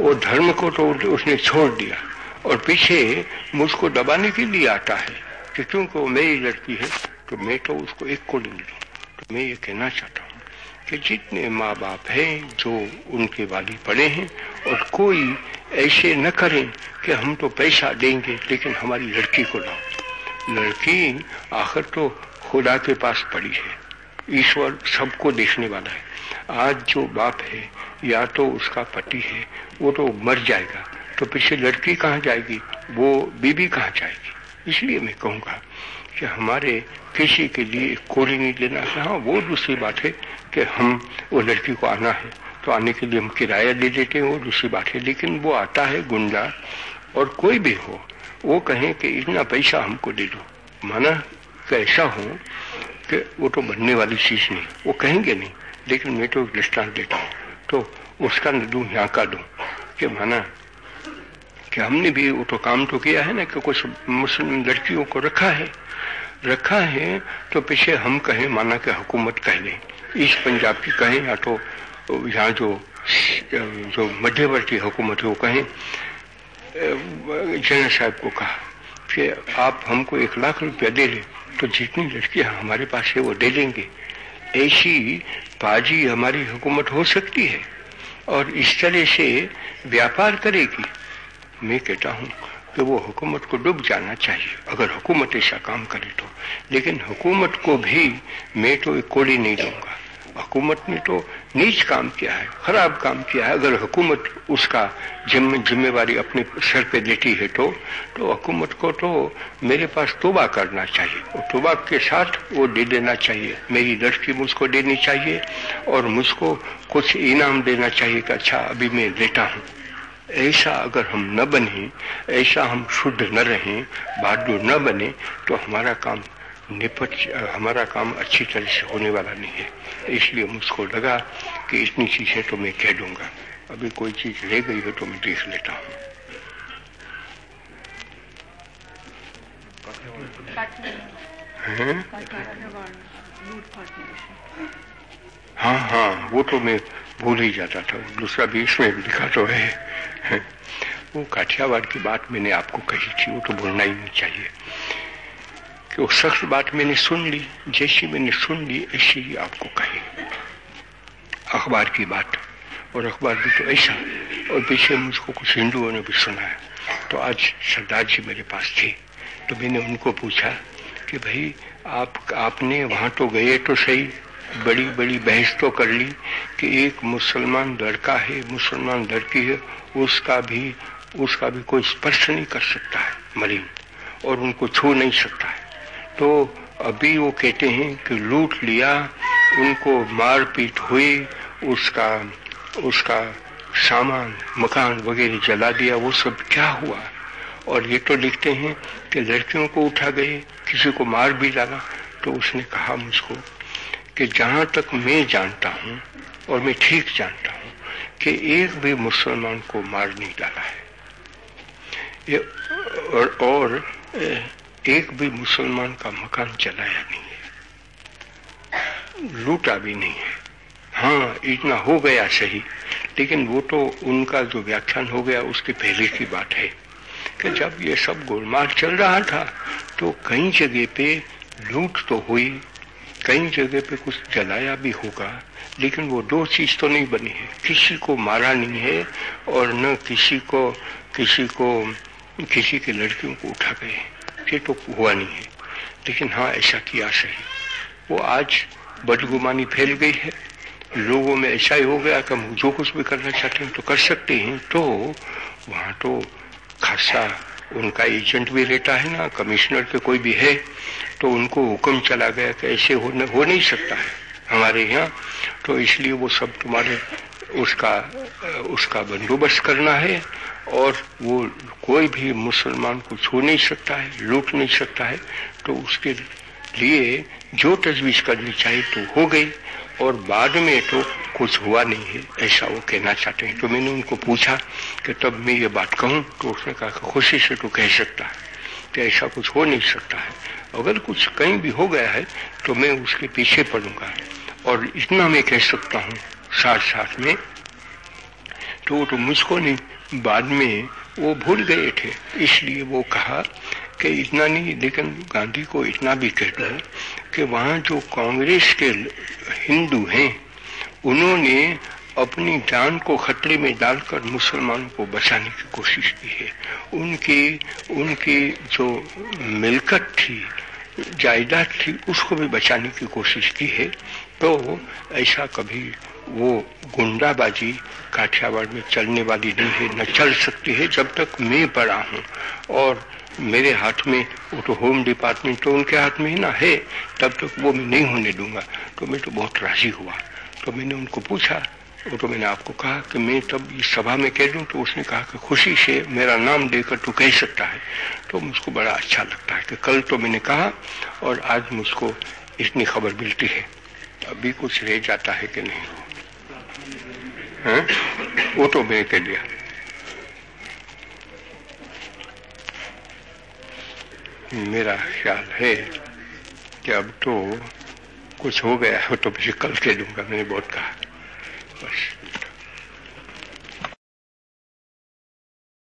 वो धर्म को तो उसने छोड़ दिया। और पीछे मुझको दबाने के लिए आता है कि क्योंकि वो मेरी लड़की है तो मैं तो उसको एक को नहीं दूँ। तो मैं ये कहना चाहता हूँ कि जितने माँ बाप हैं जो उनके वाली पड़े हैं, और कोई ऐसे न करें कि हम तो पैसा देंगे, लेकिन हमारी लड़की को लाओ। लड़की आखिर तो खुदा के पास पड़ी है। ईश्वर सबको देखने वाला है। आज जो बाप है या तो उसका पति है, वो तो मर जाएगा। तो पीछे लड़की कहाँ जाएगी? वो बीबी कहाँ जाएगी? इसलिए मैं कहूँगा कि हमारे किसी के लिए कोरी नहीं लेना है। हाँ वो दूसरी बात है कि हम, वो लड़की को आना है तो आने के लिए हम किराया दे देते हैं, वो दूसरी बात है। लेकिन वो आता है गुंडा, और कोई भी हो, वो कहें कि इतना पैसा हमको दे दो। माना कैसा हो कि वो तो बनने वाली चीज़ नहीं, वो कहेंगे नहीं, लेकिन मैं तो दृष्टांत देता हूँ। तो उसका दू यहाँ का दू। कि माना कि हमने भी वो तो काम तो किया है ना कि कुछ मुस्लिम लड़कियों को रखा है। रखा है तो पीछे हम कहें, माना कि हुकूमत कह दें ईस्ट पंजाब की कहें या तो यहाँ जो जो मध्यवर्ती हुकूमत है वो कहें। जैन साहब को कहा कि आप हमको एक लाख रुपया दे दें तो जितनी लड़कियाँ हमारे पास है वो दे देंगे। ऐसी बाजी हमारी हुकूमत हो सकती है और इस तरह से व्यापार करेगी। मैं कहता हूँ कि वो हुकूमत को डूब जाना चाहिए, अगर हुकूमत ऐसा काम करे तो। लेकिन हुकूमत को भी मैं तो कोड़ी नहीं दूँगा। हुकूमत ने तो नीच काम किया है, खराब काम किया है। अगर हुकूमत उसका जिम्मे जिम्मेवारी अपने सर पे लेती है तो तो हुकूमत को तो मेरे पास तोबा करना चाहिए। और तोबा के साथ वो दे देना चाहिए। मेरी दृष्टि मुझको देनी चाहिए और मुझको कुछ इनाम देना चाहिए कि अच्छा अभी मैं लेता हूँ। ऐसा अगर हम न बने, ऐसा हम शुद्ध न रहें बहादुर न बने तो हमारा काम निपट हमारा काम अच्छी तरह से होने वाला नहीं है। इसलिए मुझको लगा कि इतनी चीज़ें तो मैं कह दूँगा। अभी कोई चीज़ रह गई हो तो मैं देख लेता हूँ। हाँ हाँ वो तो मैं भूल ही जाता था। दूसरा भी इसमें लिखा तो है। वो काठियावाड़ की बात मैंने आपको कही थी वो तो भूलना ही नहीं चाहिए। कि वो सख्त बात मैंने सुन ली, जैसी मैंने सुन ली, ऐसी ही आपको कही। अखबार की बात, और अखबार भी तो ऐसा। और पीछे मुझको कुछ हिंदुओं ने भी सुनाया तो आज सरदार जी मेरे पास थे। तो मैंने उनको पूछा कि भाई, आप, आपने वहाँ तो गए तो सही, बड़ी बड़ी बहस तो कर ली कि एक मुसलमान लड़का है, मुसलमान लड़की है, उसका भी उसका भी कोई स्पर्श नहीं कर सकता है, मरीन। और उनको छू नहीं सकता है। तो अभी वो कहते हैं कि लूट लिया उनको मारपीट हुई उसका उसका सामान मकान वगैरह जला दिया वो सब क्या हुआ? और ये तो लिखते हैं कि लड़कियों को उठा गए किसी को मार भी डाला तो उसने कहा मुझको कि जहाँ तक मैं जानता हूँ और मैं ठीक जानता हूँ कि एक भी मुसलमान को मार नहीं डाला है। ये और, और एक भी मुसलमान का मकान चलाया नहीं है। लूटा भी नहीं है। हाँ इतना हो गया सही, लेकिन वो तो उनका जो व्याख्यान हो गया, उसके पहले की बात है कि जब ये सब गोलमाल चल रहा था तो कई जगह पे लूट तो हुई, कई जगह पे कुछ जलाया भी होगा, लेकिन वो दो चीज़ तो नहीं बनी है। किसी को मारा नहीं है, और न किसी को किसी को, किसी की लड़कियों को उठा गए ये तो हुआ नहीं है। लेकिन हाँ ऐसा किया सही वो आज बदगुमानी फैल गई है। लोगों में ऐसा ही हो गया कि हम जो कुछ भी करना चाहते हैं तो कर सकते हैं। तो वहाँ तो खासा उनका एजेंट भी रहता है ना कमिश्नर के कोई भी है तो उनको हुक्म चला गया कि ऐसे हो, हो नहीं सकता है। हमारे यहाँ तो इसलिए वो सब तुम्हारे उसका उसका बंदोबस्त करना है और वो कोई भी मुसलमान को छू नहीं सकता है, लूट नहीं सकता है तो उसके लिए जो तजवीज करनी चाहिए तो हो गई और बाद में तो कुछ हुआ नहीं है, ऐसा वो कहना चाहते हैं। तो मैंने उनको पूछा कि तब मैं ये बात कहूँ तो उसने कहा खुशी से तो कह सकता है कि ऐसा कुछ हो नहीं सकता है। अगर कुछ कहीं भी हो गया है तो मैं उसके पीछे पड़ूँगा और इतना मैं कह सकता हूँ साथ साथ में। तो वो तो मुझको नहीं बाद में वो भूल गए थे। इसलिए वो कहा कि इतना नहीं, लेकिन गांधी को इतना भी कह दो कि वहाँ जो कांग्रेस के हिंदू हैं, उन्होंने अपनी जान को खतरे में डालकर मुसलमानों को बचाने की कोशिश की है। उनकी उनकी जो मिलकत थी, जायदाद थी, उसको भी बचाने की कोशिश की है। तो ऐसा कभी वो गुंडाबाजी काठियावाड़ में चलने वाली नहीं है, न चल सकती है जब तक मैं बड़ा हूँ। और मेरे हाथ में वो तो होम डिपार्टमेंट तो उनके हाथ में ही ना है, तब तक वो मैं नहीं होने दूँगा। तो मैं तो बहुत राज़ी हुआ। तो मैंने उनको पूछा, वो तो मैंने आपको कहा कि मैं तब इस सभा में कह दूँ तो उसने कहा कि खुशी से मेरा नाम देकर तू कह सकता है। तो मुझको बड़ा अच्छा लगता है कि कल तो मैंने कहा और आज मुझको इतनी खबर मिलती है। अभी कुछ रह जाता है कि नहीं? है? वो तो मैं कह दिया मेरा ख्याल है कि अब तो कुछ हो गया हो तो मुझे कल कह दूँगा, मैंने बहुत कहा बस